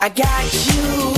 I got you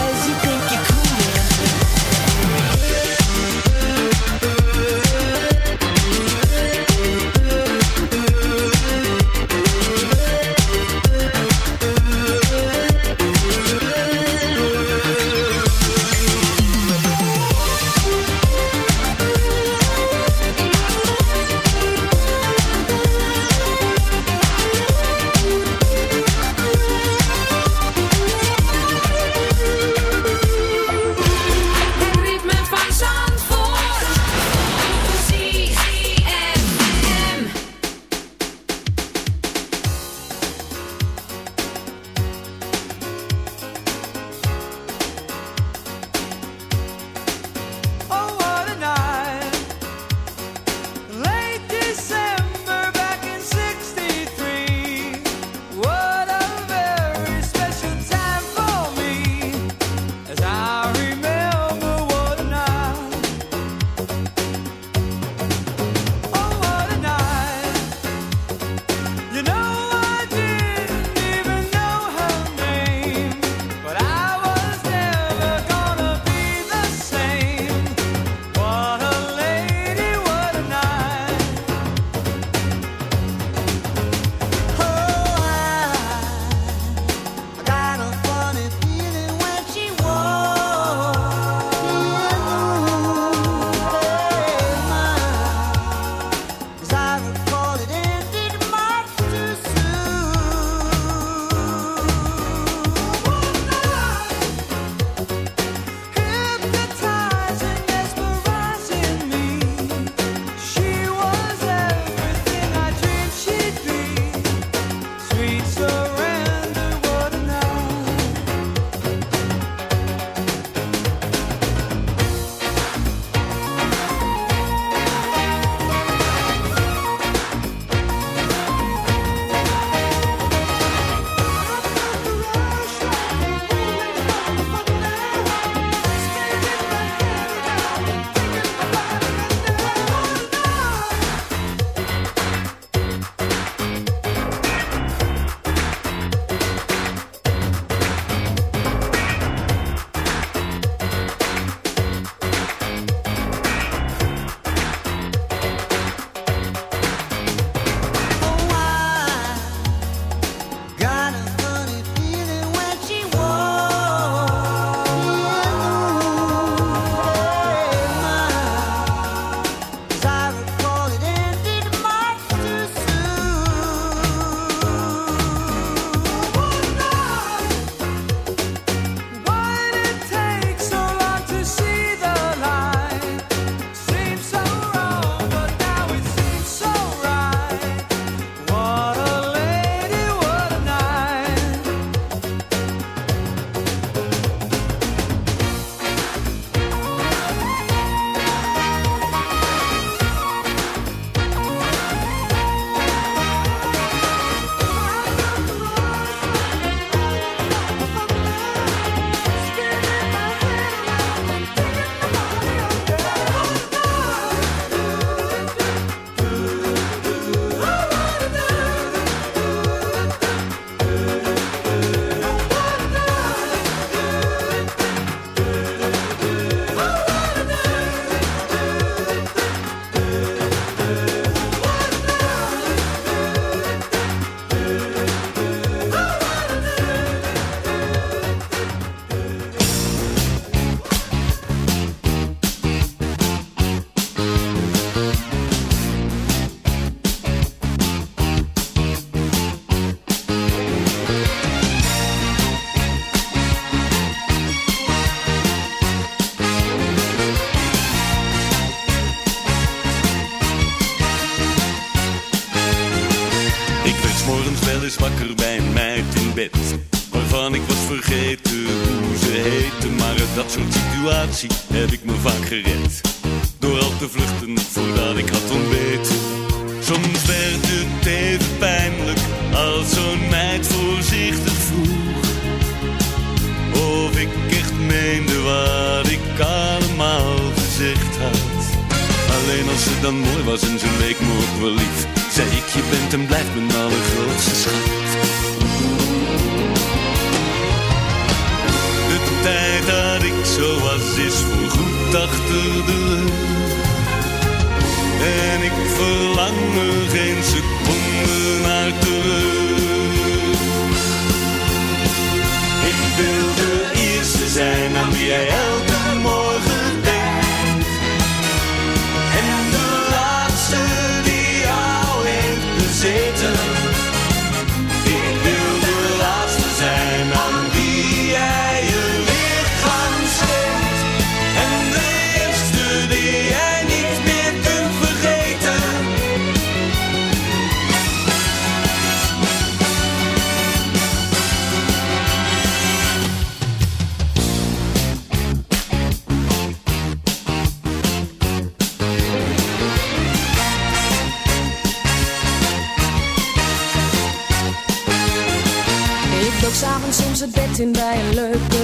See.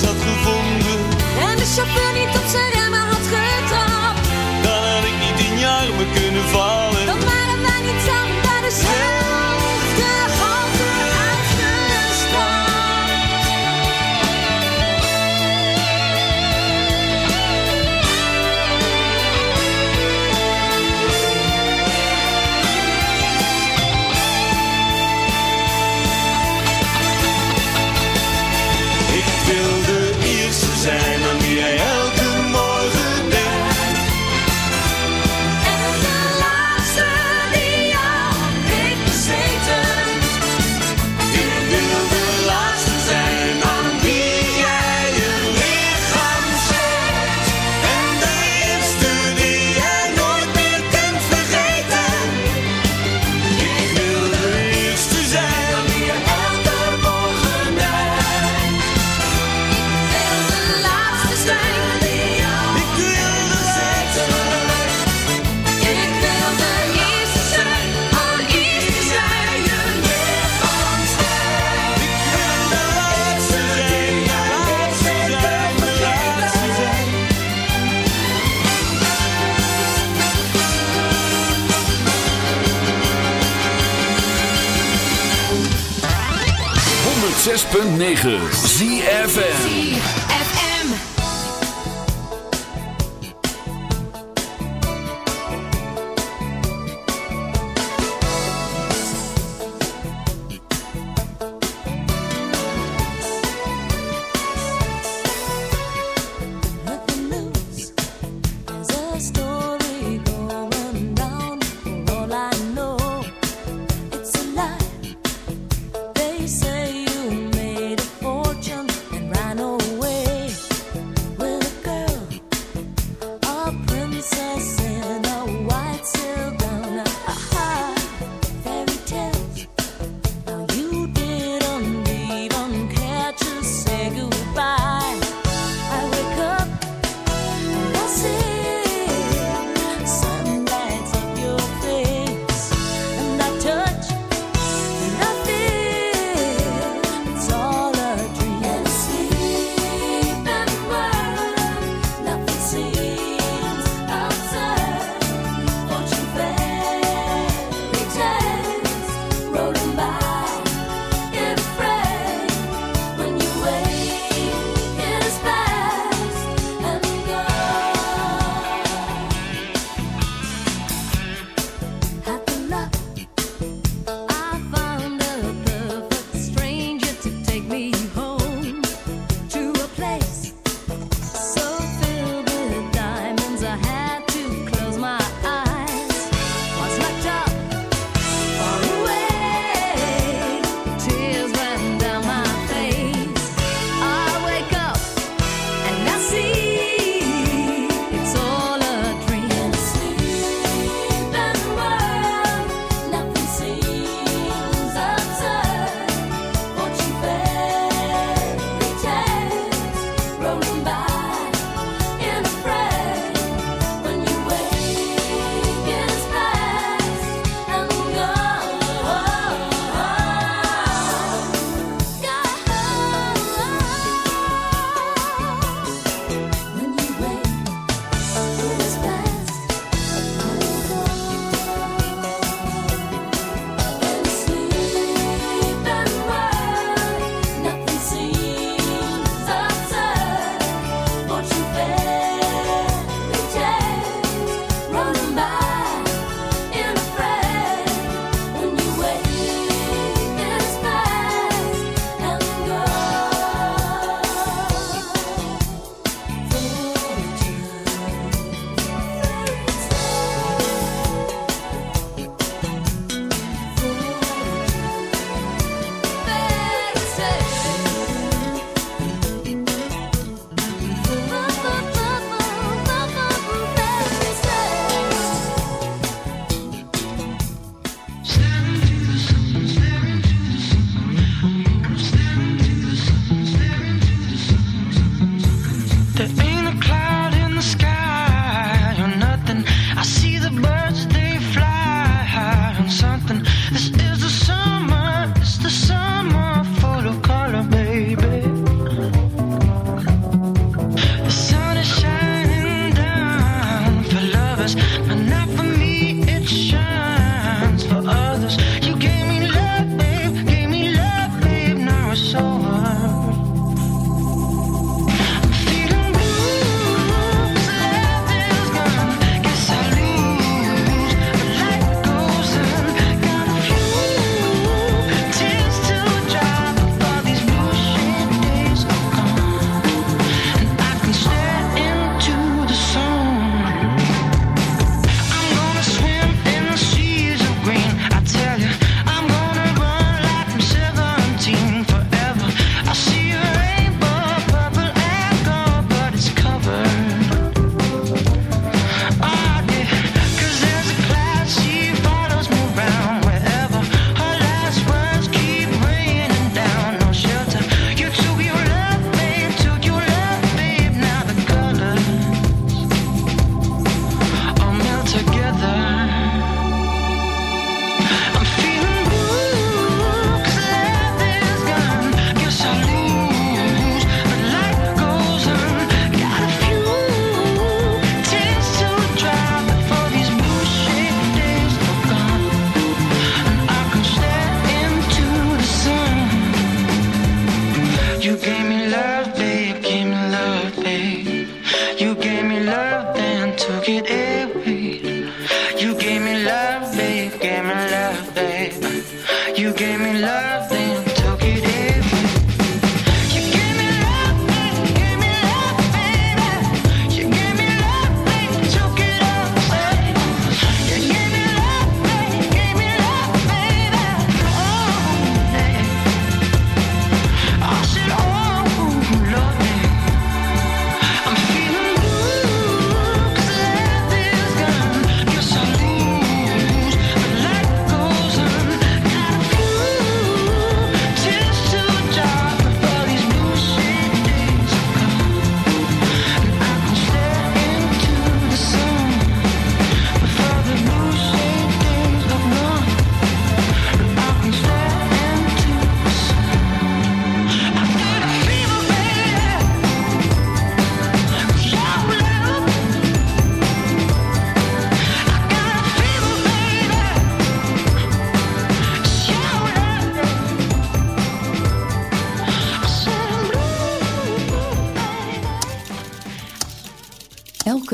had gevonden. En de chauffeur niet op zijn remmen had getrapt. Dan had ik niet in jaren kunnen vallen.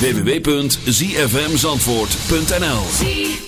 www.zfmzandvoort.nl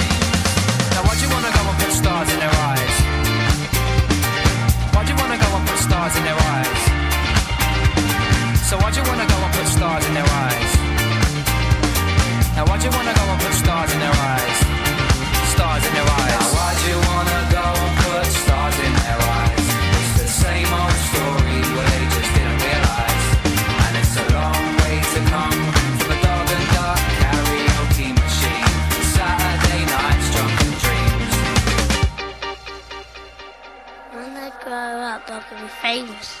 Why'd you wanna go and put stars in their eyes? Why'd you wanna go and put stars in their eyes? So why'd you wanna go and put stars in their eyes? Now why'd you wanna go and put stars in their eyes? Stars in their eyes. Now why'd you wanna go grow up, I can be famous.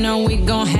Know we gon' have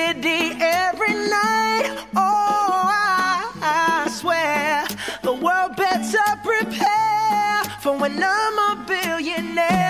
city every night. Oh, I, I swear the world better prepare for when I'm a billionaire.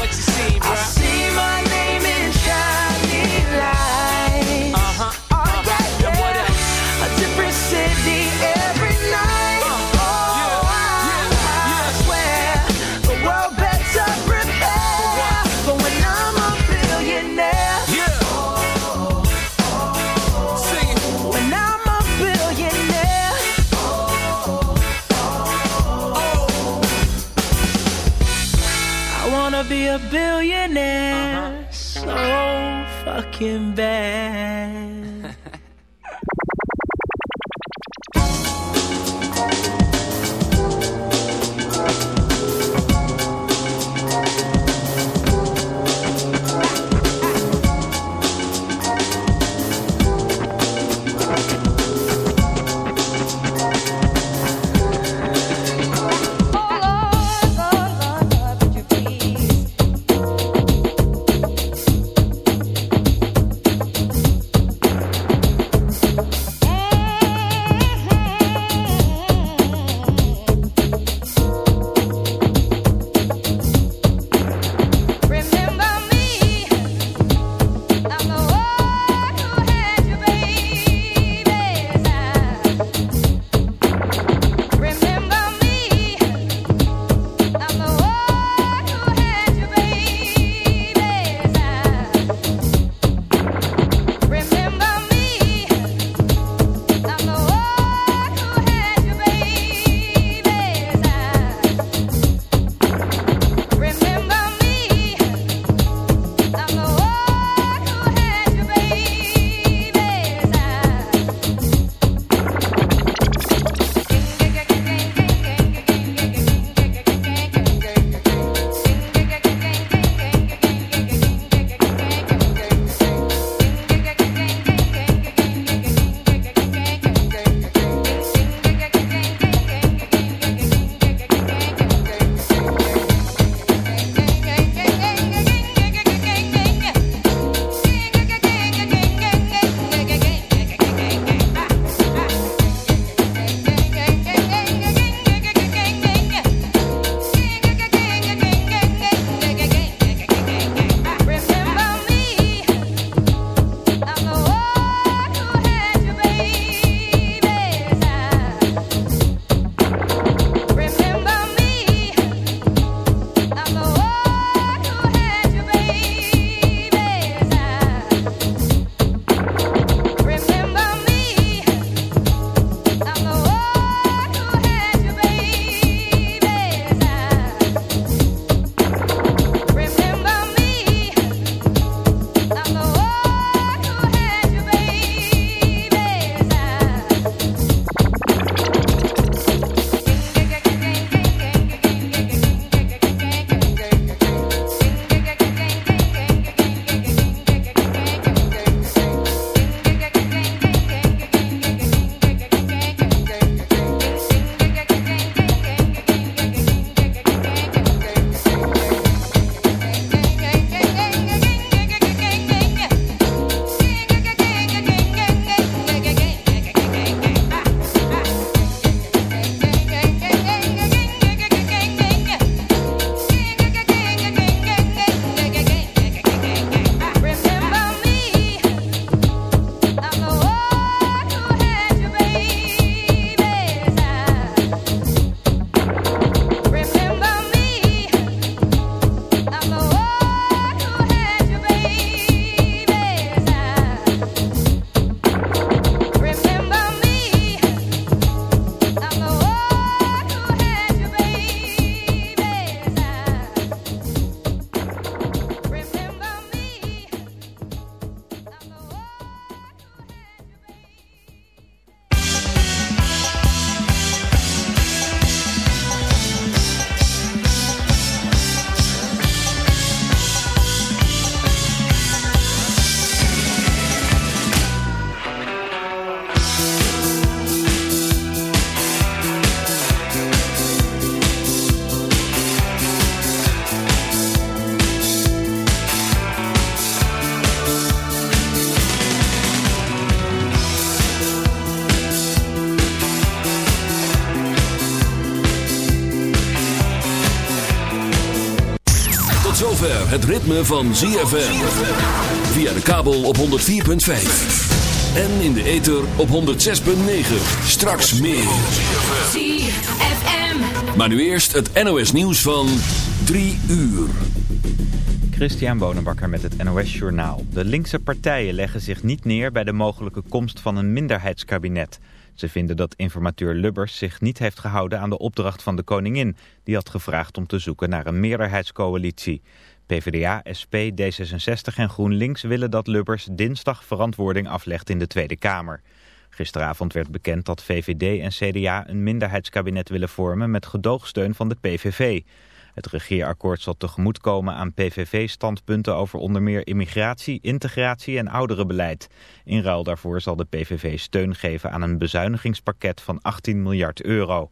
ritme van ZFM. Via de kabel op 104.5. En in de ether op 106.9. Straks meer. ZFM. Maar nu eerst het NOS nieuws van 3 uur. Christian Bonenbakker met het NOS Journaal. De linkse partijen leggen zich niet neer bij de mogelijke komst van een minderheidskabinet. Ze vinden dat informateur Lubbers zich niet heeft gehouden aan de opdracht van de koningin... die had gevraagd om te zoeken naar een meerderheidscoalitie. PvdA, SP, D66 en GroenLinks willen dat Lubbers dinsdag verantwoording aflegt in de Tweede Kamer. Gisteravond werd bekend dat VVD en CDA een minderheidskabinet willen vormen met gedoogsteun van de PVV. Het regeerakkoord zal tegemoetkomen aan PVV-standpunten over onder meer immigratie, integratie en ouderenbeleid. In ruil daarvoor zal de PVV steun geven aan een bezuinigingspakket van 18 miljard euro.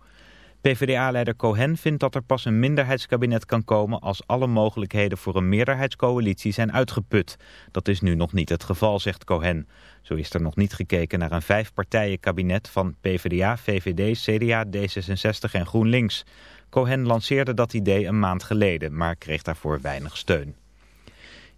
PvdA-leider Cohen vindt dat er pas een minderheidskabinet kan komen als alle mogelijkheden voor een meerderheidscoalitie zijn uitgeput. Dat is nu nog niet het geval, zegt Cohen. Zo is er nog niet gekeken naar een vijfpartijenkabinet van PvdA, VVD, CDA, D66 en GroenLinks. Cohen lanceerde dat idee een maand geleden, maar kreeg daarvoor weinig steun.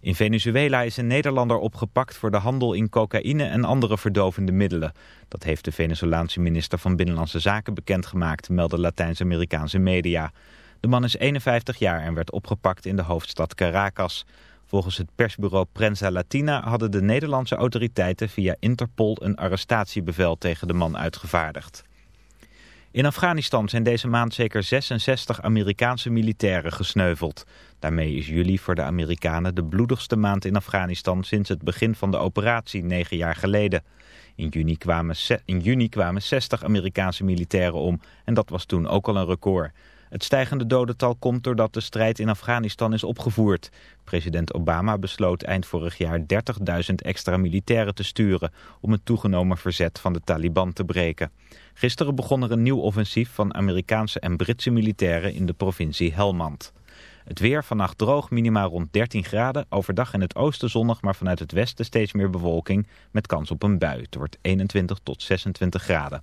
In Venezuela is een Nederlander opgepakt voor de handel in cocaïne en andere verdovende middelen. Dat heeft de Venezolaanse minister van Binnenlandse Zaken bekendgemaakt, melden Latijns-Amerikaanse media. De man is 51 jaar en werd opgepakt in de hoofdstad Caracas. Volgens het persbureau Prensa Latina hadden de Nederlandse autoriteiten via Interpol een arrestatiebevel tegen de man uitgevaardigd. In Afghanistan zijn deze maand zeker 66 Amerikaanse militairen gesneuveld. Daarmee is juli voor de Amerikanen de bloedigste maand in Afghanistan sinds het begin van de operatie negen jaar geleden. In juni, kwamen in juni kwamen 60 Amerikaanse militairen om en dat was toen ook al een record. Het stijgende dodental komt doordat de strijd in Afghanistan is opgevoerd. President Obama besloot eind vorig jaar 30.000 extra militairen te sturen om het toegenomen verzet van de Taliban te breken. Gisteren begon er een nieuw offensief van Amerikaanse en Britse militairen in de provincie Helmand. Het weer vannacht droog, minimaal rond 13 graden. Overdag in het oosten zonnig, maar vanuit het westen steeds meer bewolking met kans op een bui. Het wordt 21 tot 26 graden.